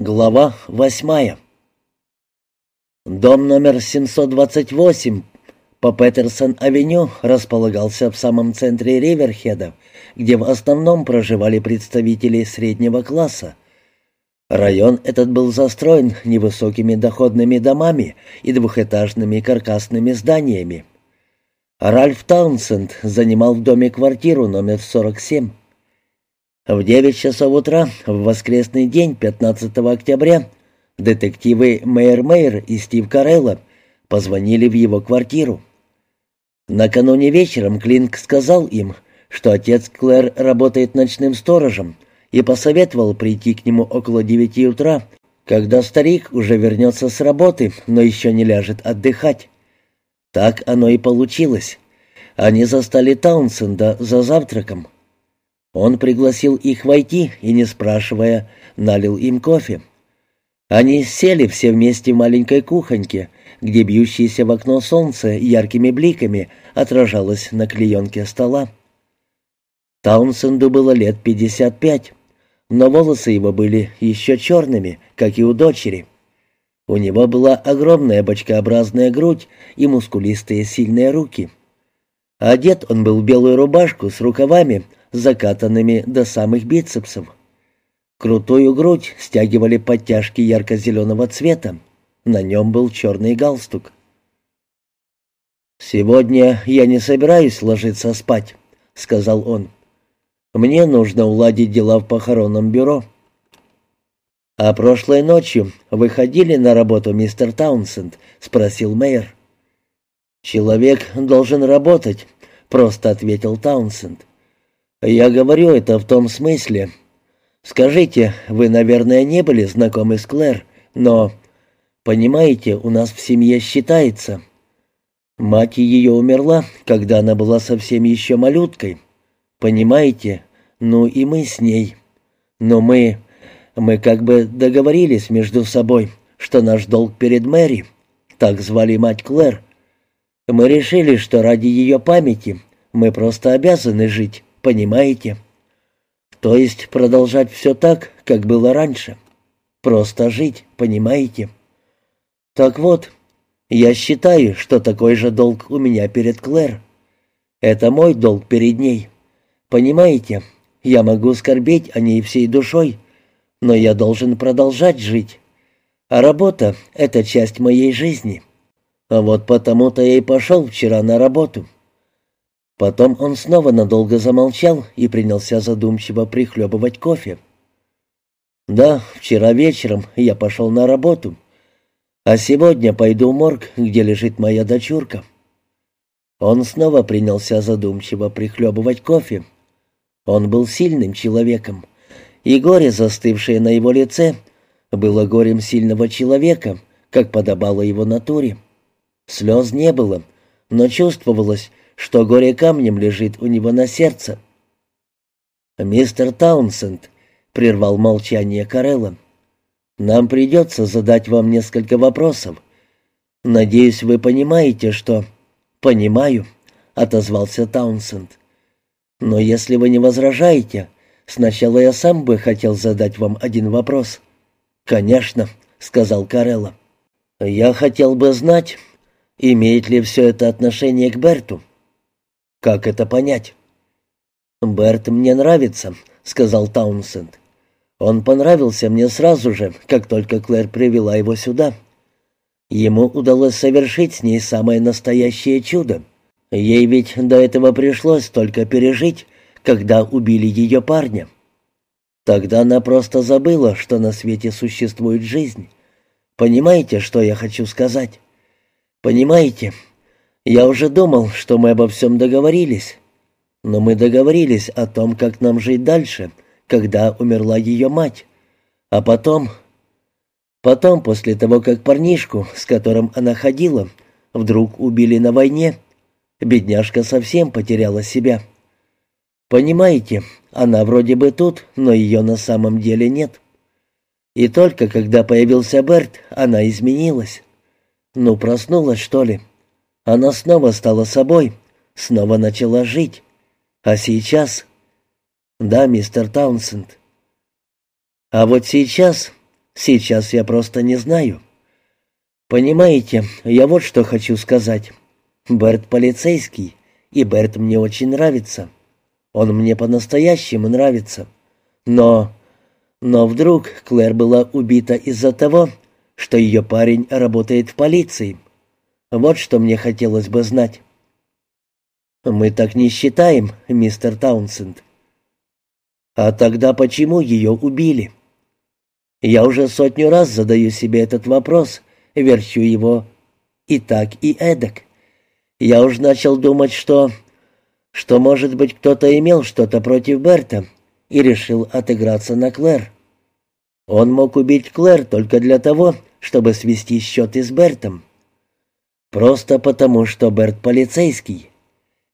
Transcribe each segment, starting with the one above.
Глава восьмая. Дом номер 728 по Петерсон-авеню располагался в самом центре Риверхеда, где в основном проживали представители среднего класса. Район этот был застроен невысокими доходными домами и двухэтажными каркасными зданиями. Ральф Таунсенд занимал в доме квартиру номер 47. В 9 часов утра в воскресный день 15 октября детективы Мэйр Мэйр и Стив Карелло позвонили в его квартиру. Накануне вечером Клинк сказал им, что отец Клэр работает ночным сторожем и посоветовал прийти к нему около девяти утра, когда старик уже вернется с работы, но еще не ляжет отдыхать. Так оно и получилось. Они застали Таунсенда за завтраком. Он пригласил их войти и, не спрашивая, налил им кофе. Они сели все вместе в маленькой кухоньке, где бьющееся в окно солнце яркими бликами отражалось на клеенке стола. Таунсенду было лет пятьдесят пять, но волосы его были еще черными, как и у дочери. У него была огромная бочкообразная грудь и мускулистые сильные руки. Одет он был в белую рубашку с рукавами, закатанными до самых бицепсов. Крутую грудь стягивали подтяжки ярко-зеленого цвета. На нем был черный галстук. «Сегодня я не собираюсь ложиться спать», — сказал он. «Мне нужно уладить дела в похоронном бюро». «А прошлой ночью вы ходили на работу, мистер Таунсенд?» — спросил мэр. «Человек должен работать», — просто ответил Таунсенд. «Я говорю это в том смысле. Скажите, вы, наверное, не были знакомы с Клэр, но, понимаете, у нас в семье считается. Мать ее умерла, когда она была совсем еще малюткой. Понимаете? Ну и мы с ней. Но мы... Мы как бы договорились между собой, что наш долг перед Мэри, так звали мать Клэр. Мы решили, что ради ее памяти мы просто обязаны жить понимаете? То есть продолжать все так, как было раньше. Просто жить, понимаете? Так вот, я считаю, что такой же долг у меня перед Клэр. Это мой долг перед ней. Понимаете, я могу скорбеть о ней всей душой, но я должен продолжать жить. А работа — это часть моей жизни. А вот потому-то я и пошел вчера на работу. Потом он снова надолго замолчал и принялся задумчиво прихлебывать кофе. «Да, вчера вечером я пошел на работу, а сегодня пойду в морг, где лежит моя дочурка». Он снова принялся задумчиво прихлебывать кофе. Он был сильным человеком, и горе, застывшее на его лице, было горем сильного человека, как подобало его натуре. Слез не было, но чувствовалось, что горе камнем лежит у него на сердце. «Мистер Таунсенд», — прервал молчание Карелла, — «нам придется задать вам несколько вопросов. Надеюсь, вы понимаете, что...» «Понимаю», — отозвался Таунсенд. «Но если вы не возражаете, сначала я сам бы хотел задать вам один вопрос». «Конечно», — сказал Карелла. «Я хотел бы знать, имеет ли все это отношение к Берту». «Как это понять?» «Берт мне нравится», — сказал Таунсенд. «Он понравился мне сразу же, как только Клэр привела его сюда. Ему удалось совершить с ней самое настоящее чудо. Ей ведь до этого пришлось только пережить, когда убили ее парня. Тогда она просто забыла, что на свете существует жизнь. Понимаете, что я хочу сказать? Понимаете, я уже думал, что мы обо всем договорились. Но мы договорились о том, как нам жить дальше, когда умерла ее мать. А потом... Потом, после того, как парнишку, с которым она ходила, вдруг убили на войне, бедняжка совсем потеряла себя. Понимаете, она вроде бы тут, но ее на самом деле нет. И только когда появился Берт, она изменилась. Ну, проснулась, что ли?» Она снова стала собой, снова начала жить. А сейчас... Да, мистер Таунсенд. А вот сейчас Сейчас я просто не знаю. Понимаете, я вот что хочу сказать. Берт полицейский, и Берт мне очень нравится. Он мне по-настоящему нравится. Но... Но вдруг Клэр была убита из-за того, что ее парень работает в полиции. Вот что мне хотелось бы знать. «Мы так не считаем, мистер Таунсенд». «А тогда почему ее убили?» «Я уже сотню раз задаю себе этот вопрос, верчу его и так, и эдак. Я уж начал думать, что... что, может быть, кто-то имел что-то против Берта и решил отыграться на Клэр. Он мог убить Клэр только для того, чтобы свести счеты с Бертом. Просто потому, что Берт полицейский.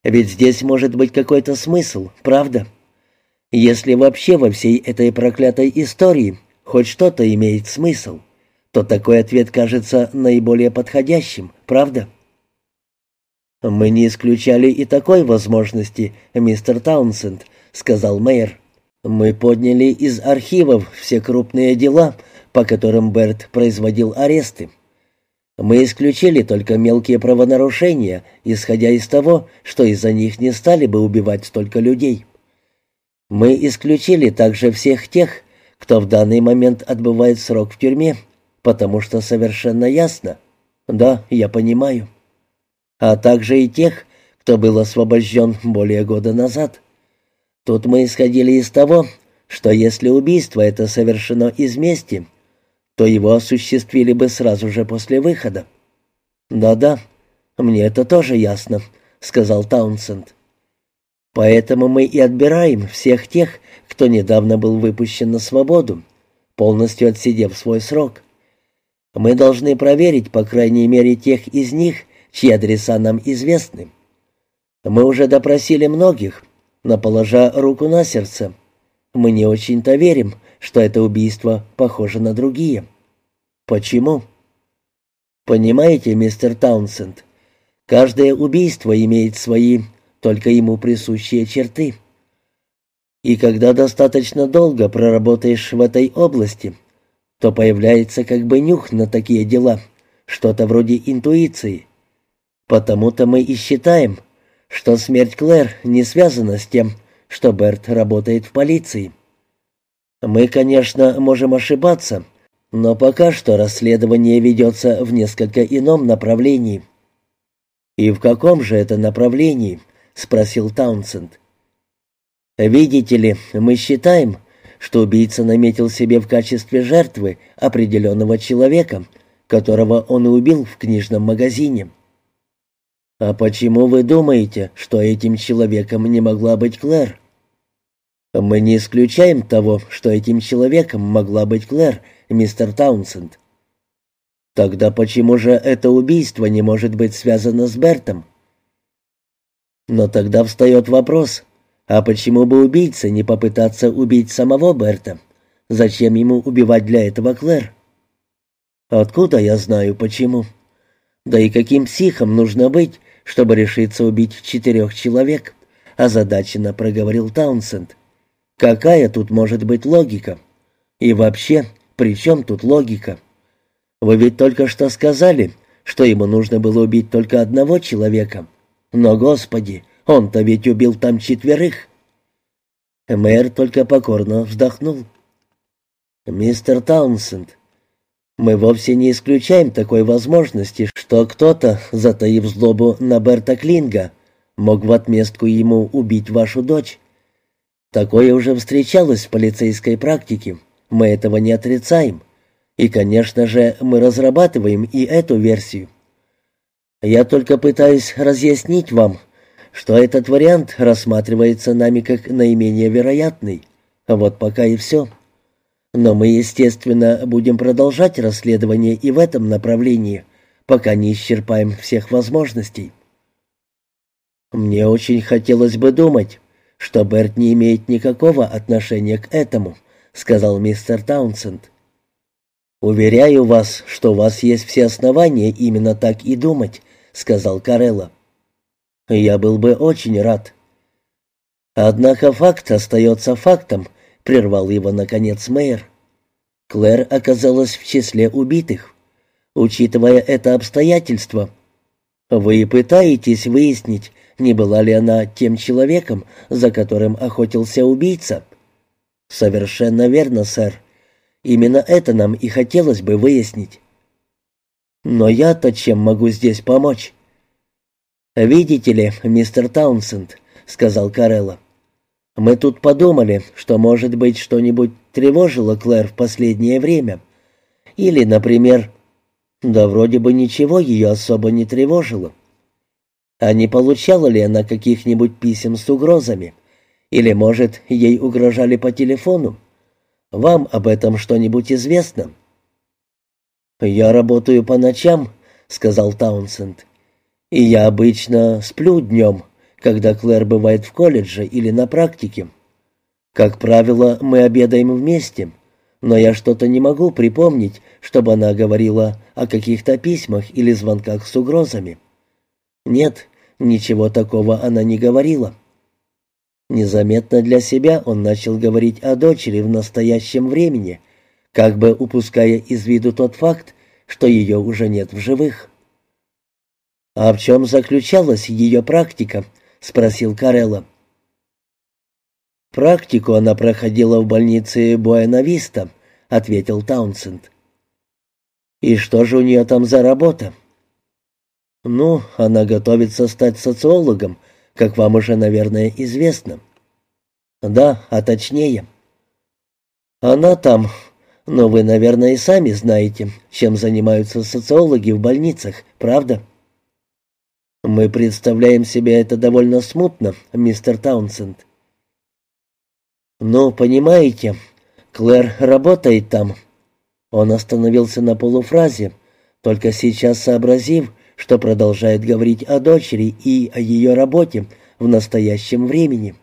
Ведь здесь может быть какой-то смысл, правда? Если вообще во всей этой проклятой истории хоть что-то имеет смысл, то такой ответ кажется наиболее подходящим, правда? «Мы не исключали и такой возможности, мистер Таунсенд», — сказал мэр. «Мы подняли из архивов все крупные дела, по которым Берт производил аресты. Мы исключили только мелкие правонарушения, исходя из того, что из-за них не стали бы убивать столько людей. Мы исключили также всех тех, кто в данный момент отбывает срок в тюрьме, потому что совершенно ясно. Да, я понимаю. А также и тех, кто был освобожден более года назад. Тут мы исходили из того, что если убийство это совершено из мести, то его осуществили бы сразу же после выхода. «Да-да, мне это тоже ясно», — сказал Таунсенд. «Поэтому мы и отбираем всех тех, кто недавно был выпущен на свободу, полностью отсидев свой срок. Мы должны проверить, по крайней мере, тех из них, чьи адреса нам известны. Мы уже допросили многих, но, положа руку на сердце, мы не очень-то верим, что это убийство похоже на другие. Почему? Понимаете, мистер Таунсенд, каждое убийство имеет свои, только ему присущие черты. И когда достаточно долго проработаешь в этой области, то появляется как бы нюх на такие дела, что-то вроде интуиции. Потому-то мы и считаем, что смерть Клэр не связана с тем, что Берт работает в полиции. Мы, конечно, можем ошибаться, но пока что расследование ведется в несколько ином направлении. «И в каком же это направлении?» — спросил Таунсенд. «Видите ли, мы считаем, что убийца наметил себе в качестве жертвы определенного человека, которого он убил в книжном магазине». «А почему вы думаете, что этим человеком не могла быть Клэр?» «Мы не исключаем того, что этим человеком могла быть Клэр, мистер Таунсенд». «Тогда почему же это убийство не может быть связано с Бертом?» «Но тогда встает вопрос, а почему бы убийце не попытаться убить самого Берта? Зачем ему убивать для этого Клэр?» «Откуда я знаю, почему?» «Да и каким психом нужно быть, чтобы решиться убить четырех человек?» озадаченно проговорил Таунсенд. Какая тут может быть логика? И вообще, при чем тут логика? Вы ведь только что сказали, что ему нужно было убить только одного человека. Но, Господи, он-то ведь убил там четверых. Мэр только покорно вздохнул. «Мистер Таунсенд, мы вовсе не исключаем такой возможности, что кто-то, затаив злобу на Берта Клинга, мог в отместку ему убить вашу дочь. Такое уже встречалось в полицейской практике. Мы этого не отрицаем. И, конечно же, мы разрабатываем и эту версию. Я только пытаюсь разъяснить вам, что этот вариант рассматривается нами как наименее вероятный. Вот пока и все. Но мы, естественно, будем продолжать расследование и в этом направлении, пока не исчерпаем всех возможностей. Мне очень хотелось бы думать, что Берт не имеет никакого отношения к этому», — сказал мистер Таунсенд. «Уверяю вас, что у вас есть все основания именно так и думать», — сказал Карелла. «Я был бы очень рад». «Однако факт остается фактом», — прервал его, наконец, мэр. Клэр оказалась в числе убитых. Учитывая это обстоятельство, вы пытаетесь выяснить, не была ли она тем человеком, за которым охотился убийца? Совершенно верно, сэр. Именно это нам и хотелось бы выяснить. Но я-то чем могу здесь помочь? Видите ли, мистер Таунсенд, сказал Карелла. Мы тут подумали, что, может быть, что-нибудь тревожило Клэр в последнее время. Или, например, да вроде бы ничего ее особо не тревожило. А не получала ли она каких-нибудь писем с угрозами? Или, может, ей угрожали по телефону? Вам об этом что-нибудь известно?» «Я работаю по ночам», — сказал Таунсенд. «И я обычно сплю днем, когда Клэр бывает в колледже или на практике. Как правило, мы обедаем вместе, но я что-то не могу припомнить, чтобы она говорила о каких-то письмах или звонках с угрозами. Нет, ничего такого она не говорила. Незаметно для себя он начал говорить о дочери в настоящем времени, как бы упуская из виду тот факт, что ее уже нет в живых. «А в чем заключалась ее практика?» — спросил Карелла. «Практику она проходила в больнице Буэнависта», — ответил Таунсенд. «И что же у нее там за работа?» «Ну, она готовится стать социологом, как вам уже, наверное, известно». «Да, а точнее». «Она там, но вы, наверное, и сами знаете, чем занимаются социологи в больницах, правда?» «Мы представляем себе это довольно смутно, мистер Таунсенд». «Ну, понимаете, Клэр работает там». Он остановился на полуфразе, только сейчас сообразив, что продолжает говорить о дочери и о ее работе в настоящем времени.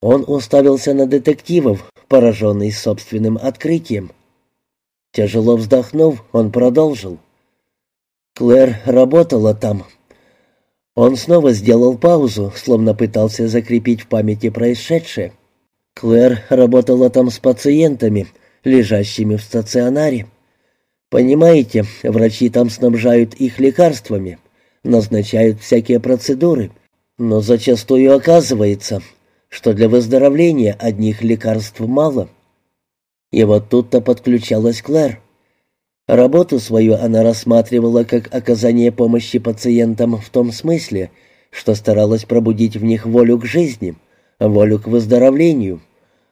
Он уставился на детективов, пораженный собственным открытием. Тяжело вздохнув, он продолжил. Клэр работала там. Он снова сделал паузу, словно пытался закрепить в памяти происшедшее. Клэр работала там с пациентами, лежащими в стационаре. Понимаете, врачи там снабжают их лекарствами, назначают всякие процедуры, но зачастую оказывается, что для выздоровления одних лекарств мало. И вот тут-то подключалась Клэр. Работу свою она рассматривала как оказание помощи пациентам в том смысле, что старалась пробудить в них волю к жизни, волю к выздоровлению,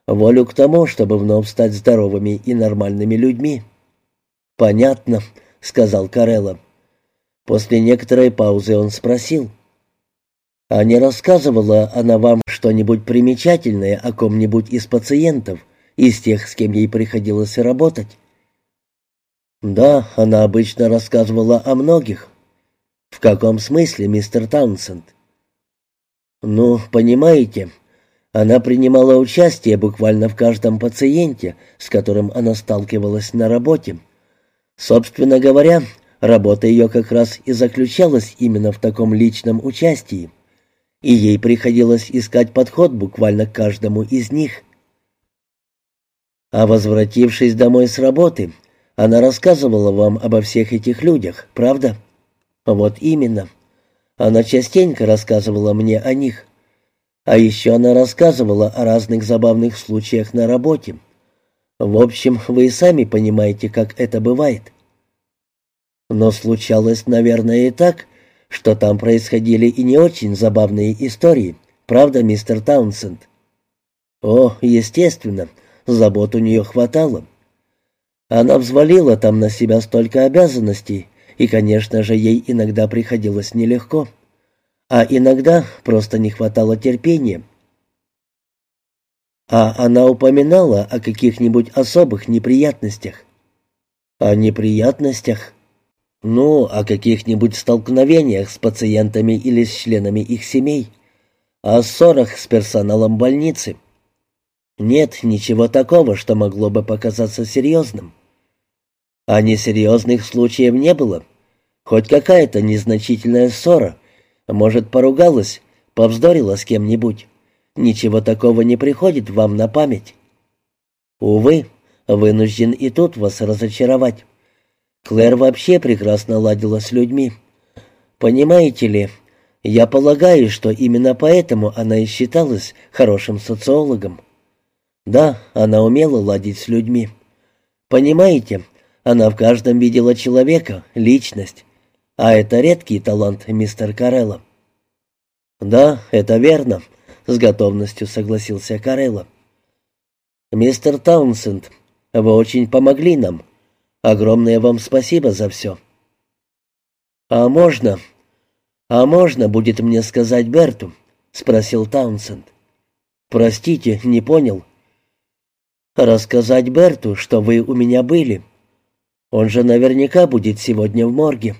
волю к тому, чтобы вновь стать здоровыми и нормальными людьми. «Понятно», — сказал Карелла. После некоторой паузы он спросил. «А не рассказывала она вам что-нибудь примечательное о ком-нибудь из пациентов, из тех, с кем ей приходилось работать?» «Да, она обычно рассказывала о многих». «В каком смысле, мистер Таунсенд?» «Ну, понимаете, она принимала участие буквально в каждом пациенте, с которым она сталкивалась на работе. Собственно говоря, работа ее как раз и заключалась именно в таком личном участии, и ей приходилось искать подход буквально к каждому из них. А возвратившись домой с работы, она рассказывала вам обо всех этих людях, правда? Вот именно. Она частенько рассказывала мне о них. А еще она рассказывала о разных забавных случаях на работе. В общем, вы и сами понимаете, как это бывает. Но случалось, наверное, и так, что там происходили и не очень забавные истории. Правда, мистер Таунсенд? О, естественно, забот у нее хватало. Она взвалила там на себя столько обязанностей, и, конечно же, ей иногда приходилось нелегко. А иногда просто не хватало терпения. А она упоминала о каких-нибудь особых неприятностях. О неприятностях? Ну, о каких-нибудь столкновениях с пациентами или с членами их семей. О ссорах с персоналом больницы. Нет ничего такого, что могло бы показаться серьезным. А несерьезных случаев не было. Хоть какая-то незначительная ссора. Может, поругалась, повздорила с кем-нибудь. Ничего такого не приходит вам на память. Увы, Вынужден и тут вас разочаровать. Клэр вообще прекрасно ладила с людьми. Понимаете ли, я полагаю, что именно поэтому она и считалась хорошим социологом. Да, она умела ладить с людьми. Понимаете, она в каждом видела человека, личность. А это редкий талант мистер Карелло. Да, это верно, с готовностью согласился Карелло. Мистер Таунсенд, вы очень помогли нам. Огромное вам спасибо за все. А можно, а можно будет мне сказать Берту? спросил Таунсенд. Простите, не понял. Рассказать Берту, что вы у меня были. Он же наверняка будет сегодня в морге.